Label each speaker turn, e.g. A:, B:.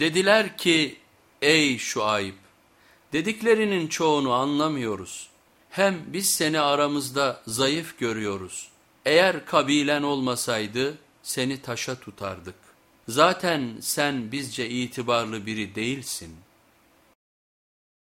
A: Dediler ki ey Şuayb dediklerinin çoğunu anlamıyoruz. Hem biz seni aramızda zayıf görüyoruz. Eğer kabilen olmasaydı seni taşa tutardık. Zaten sen bizce itibarlı biri değilsin.''